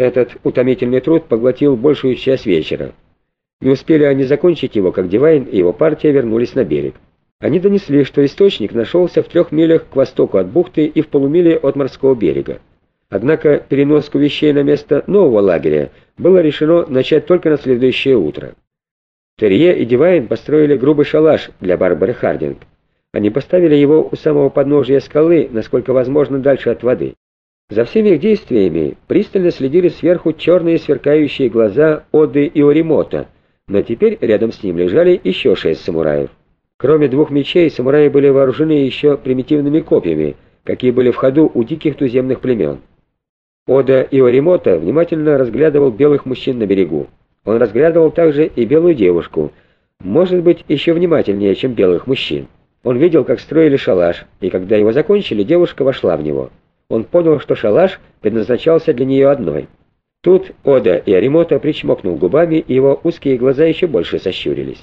Этот утомительный труд поглотил большую часть вечера. Не успели они закончить его, как Дивайн и его партия вернулись на берег. Они донесли, что источник нашелся в трех милях к востоку от бухты и в полумиле от морского берега. Однако переноску вещей на место нового лагеря было решено начать только на следующее утро. Терье и Дивайн построили грубый шалаш для Барбары Хардинг. Они поставили его у самого подножия скалы, насколько возможно дальше от воды. За всеми их действиями пристально следили сверху черные сверкающие глаза Оды и Оримота, но теперь рядом с ним лежали еще шесть самураев. Кроме двух мечей, самураи были вооружены еще примитивными копьями, какие были в ходу у диких туземных племен. Ода Иоримота внимательно разглядывал белых мужчин на берегу. Он разглядывал также и белую девушку, может быть, еще внимательнее, чем белых мужчин. Он видел, как строили шалаш, и когда его закончили, девушка вошла в него. Он понял, что шалаш предназначался для нее одной. Тут Ода и Аримота причмокнул губами, и его узкие глаза еще больше сощурились.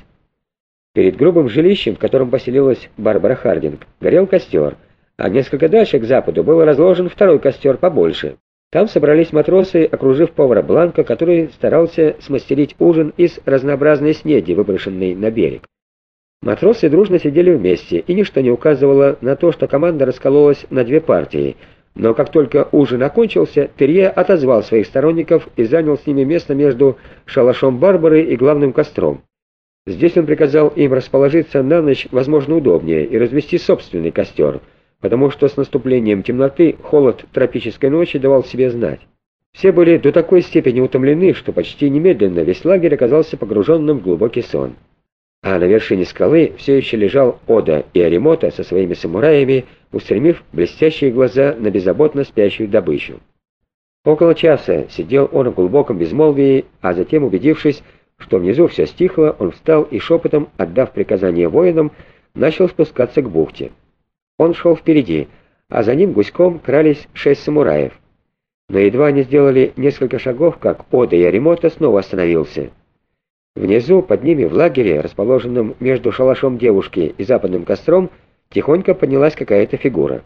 Перед грубым жилищем, в котором поселилась Барбара Хардинг, горел костер, а несколько дальше к западу был разложен второй костер побольше. Там собрались матросы, окружив повара Бланка, который старался смастерить ужин из разнообразной снеди, выброшенной на берег. Матросы дружно сидели вместе, и ничто не указывало на то, что команда раскололась на две партии. Но как только ужин окончился, Терье отозвал своих сторонников и занял с ними место между шалашом Барбары и главным костром. Здесь он приказал им расположиться на ночь, возможно, удобнее, и развести собственный костер — потому что с наступлением темноты холод тропической ночи давал себе знать. Все были до такой степени утомлены, что почти немедленно весь лагерь оказался погруженным в глубокий сон. А на вершине скалы все еще лежал Ода и Аримота со своими самураями, устремив блестящие глаза на беззаботно спящую добычу. Около часа сидел он в глубоком безмолвии, а затем, убедившись, что внизу все стихло, он встал и шепотом, отдав приказание воинам, начал спускаться к бухте. Он шел впереди, а за ним гуськом крались шесть самураев. Но едва они сделали несколько шагов, как Ода и Аримота снова остановился. Внизу, под ними, в лагере, расположенном между шалашом девушки и западным костром, тихонько поднялась какая-то фигура.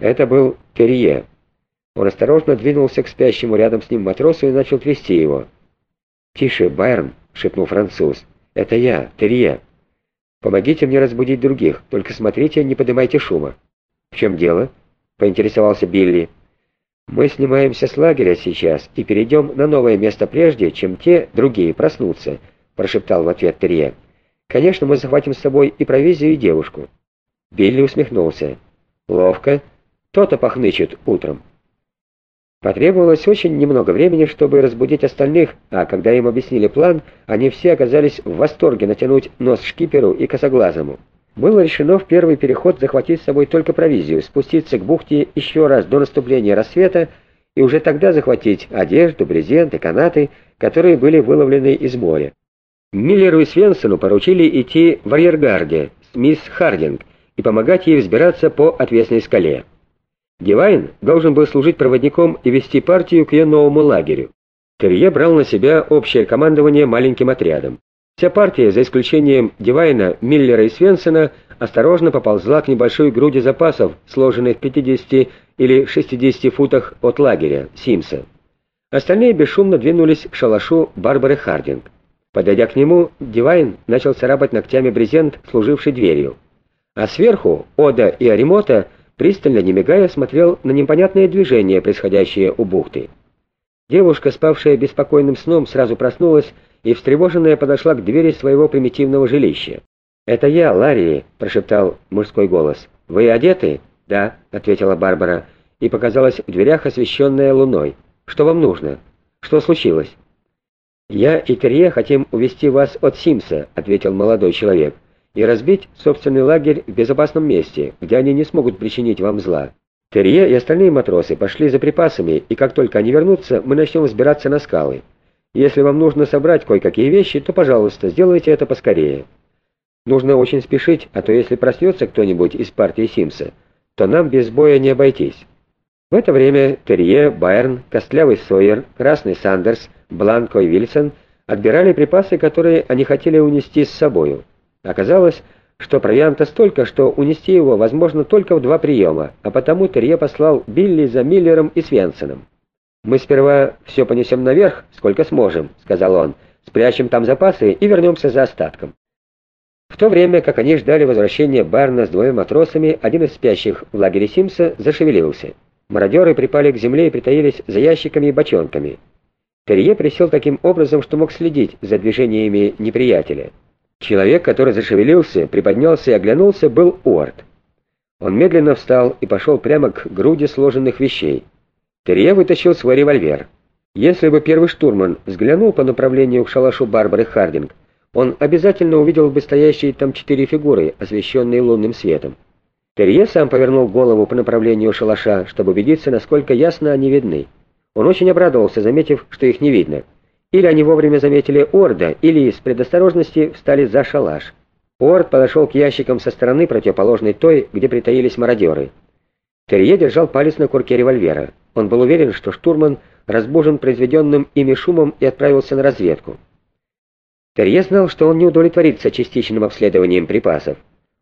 Это был Терье. Он осторожно двинулся к спящему рядом с ним матросу и начал трясти его. «Тише, Байрон!» — шепнул француз. «Это я, Терье!» Помогите мне разбудить других, только смотрите, не поднимайте шума». «В чем дело?» — поинтересовался Билли. «Мы снимаемся с лагеря сейчас и перейдем на новое место прежде, чем те, другие, проснутся», — прошептал в ответ Терье. «Конечно, мы захватим с собой и провизию, и девушку». Билли усмехнулся. «Ловко. То-то похнычет утром». Потребовалось очень немного времени, чтобы разбудить остальных, а когда им объяснили план, они все оказались в восторге натянуть нос шкиперу и косоглазому. Было решено в первый переход захватить с собой только провизию, спуститься к бухте еще раз до наступления рассвета и уже тогда захватить одежду, брезент и канаты, которые были выловлены из моря. Миллеру и Свенсону поручили идти в арьергарде с мисс Хардинг и помогать ей взбираться по отвесной скале. Дивайн должен был служить проводником и вести партию к ее новому лагерю. Терье брал на себя общее командование маленьким отрядом. Вся партия, за исключением Дивайна, Миллера и Свенсона, осторожно поползла к небольшой груди запасов, сложенной в 50 или 60 футах от лагеря, Симса. Остальные бесшумно двинулись к шалашу Барбары Хардинг. Подойдя к нему, Дивайн начал царапать ногтями брезент, служивший дверью. А сверху Ода и Аримота пристально, не мигая, смотрел на непонятные движения, происходящие у бухты. Девушка, спавшая беспокойным сном, сразу проснулась и, встревоженная, подошла к двери своего примитивного жилища. «Это я, Ларри», — прошептал мужской голос. «Вы одеты?» «Да», — ответила Барбара, и показалась в дверях, освещенная луной. «Что вам нужно? Что случилось?» «Я и Терье хотим увести вас от Симса», — ответил молодой человек и разбить собственный лагерь в безопасном месте, где они не смогут причинить вам зла. Терье и остальные матросы пошли за припасами, и как только они вернутся, мы начнем взбираться на скалы. Если вам нужно собрать кое-какие вещи, то, пожалуйста, сделайте это поскорее. Нужно очень спешить, а то если проснется кто-нибудь из партии Симса, то нам без боя не обойтись. В это время Терье, Байерн, Костлявый Сойер, Красный Сандерс, Бланко и Вильсон отбирали припасы, которые они хотели унести с собою. Оказалось, что провианта столько, что унести его возможно только в два приема, а потому Терье послал Билли за Миллером и Свенсоном. «Мы сперва все понесем наверх, сколько сможем», — сказал он, — «спрячем там запасы и вернемся за остатком». В то время, как они ждали возвращения Барна с двумя матросами, один из спящих в лагере Симса зашевелился. Мародеры припали к земле и притаились за ящиками и бочонками. Терье присел таким образом, что мог следить за движениями неприятеля. Человек, который зашевелился, приподнялся и оглянулся, был Уорд. Он медленно встал и пошел прямо к груди сложенных вещей. Терье вытащил свой револьвер. Если бы первый штурман взглянул по направлению к шалашу Барбары Хардинг, он обязательно увидел бы стоящие там четыре фигуры, освещенные лунным светом. Терье сам повернул голову по направлению шалаша, чтобы убедиться, насколько ясно они видны. Он очень обрадовался, заметив, что их не видно. Или они вовремя заметили Орда, или из предосторожности встали за шалаш. Орд подошел к ящикам со стороны, противоположной той, где притаились мародеры. Терье держал палец на курке револьвера. Он был уверен, что штурман разбужен произведенным ими шумом и отправился на разведку. Терье знал, что он не удовлетворится частичным обследованием припасов.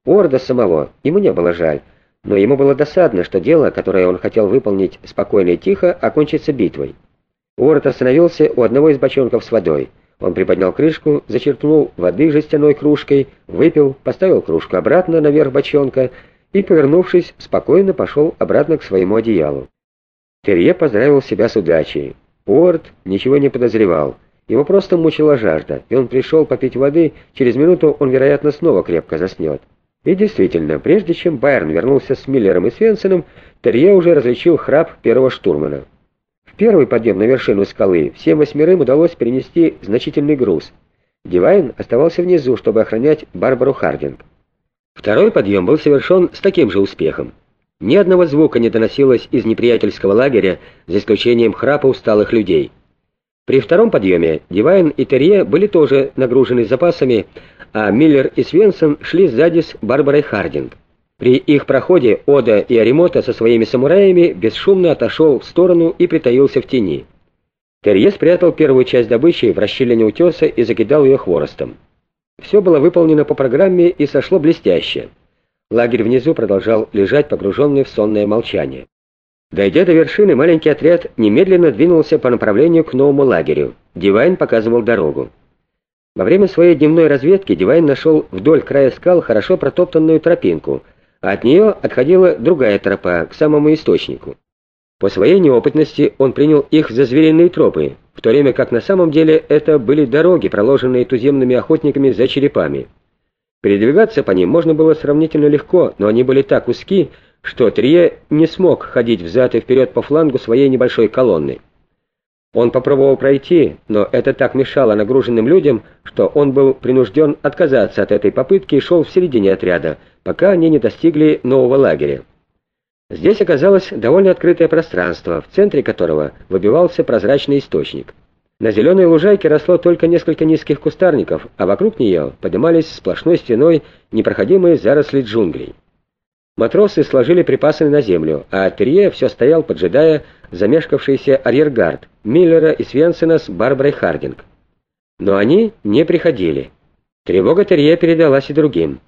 Орда самого ему не было жаль, но ему было досадно, что дело, которое он хотел выполнить спокойно и тихо, окончится битвой. Уорд остановился у одного из бочонков с водой. Он приподнял крышку, зачерпнул воды жестяной кружкой, выпил, поставил кружку обратно наверх бочонка и, повернувшись, спокойно пошел обратно к своему одеялу. Терье поздравил себя с удачей. Уорд ничего не подозревал. Его просто мучила жажда, и он пришел попить воды, через минуту он, вероятно, снова крепко заснет. И действительно, прежде чем Байерн вернулся с Миллером и Свенсеном, Терье уже различил храп первого штурмана. Первый подъем на вершину скалы всем восьмерым удалось перенести значительный груз. Дивайн оставался внизу, чтобы охранять Барбару Хардинг. Второй подъем был совершен с таким же успехом. Ни одного звука не доносилось из неприятельского лагеря, за исключением храпа усталых людей. При втором подъеме Дивайн и Терье были тоже нагружены запасами, а Миллер и Свенсон шли сзади с Барбарой Хардинг. При их проходе Ода и Аримота со своими самураями бесшумно отошел в сторону и притаился в тени. Терье спрятал первую часть добычи в расщелине утеса и закидал ее хворостом. Все было выполнено по программе и сошло блестяще. Лагерь внизу продолжал лежать, погруженный в сонное молчание. Дойдя до вершины, маленький отряд немедленно двинулся по направлению к новому лагерю. Дивайн показывал дорогу. Во время своей дневной разведки Дивайн нашел вдоль края скал хорошо протоптанную тропинку, а от нее отходила другая тропа к самому источнику. По своей неопытности он принял их за звериные тропы, в то время как на самом деле это были дороги, проложенные туземными охотниками за черепами. Передвигаться по ним можно было сравнительно легко, но они были так узки, что Трие не смог ходить взад и вперед по флангу своей небольшой колонны. Он попробовал пройти, но это так мешало нагруженным людям, что он был принужден отказаться от этой попытки и шел в середине отряда, пока они не достигли нового лагеря. Здесь оказалось довольно открытое пространство, в центре которого выбивался прозрачный источник. На зеленой лужайке росло только несколько низких кустарников, а вокруг нее поднимались сплошной стеной непроходимые заросли джунглей. Матросы сложили припасы на землю, а Терье все стоял, поджидая замешкавшийся арьергард Миллера и Свенсена с Барбарой Хардинг. Но они не приходили. Тревога Терье передалась и другим.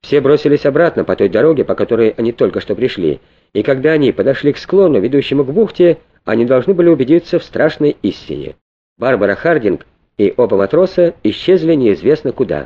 Все бросились обратно по той дороге, по которой они только что пришли, и когда они подошли к склону, ведущему к бухте, они должны были убедиться в страшной истине. Барбара Хардинг и оба матроса исчезли неизвестно куда.